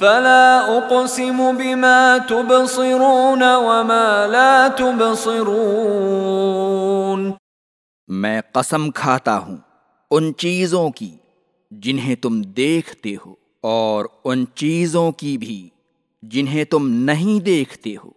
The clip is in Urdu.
فلا اقسم بما تبصرون وما لا تبصرون. میں قسم کھاتا ہوں ان چیزوں کی جنہیں تم دیکھتے ہو اور ان چیزوں کی بھی جنہیں تم نہیں دیکھتے ہو۔